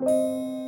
Música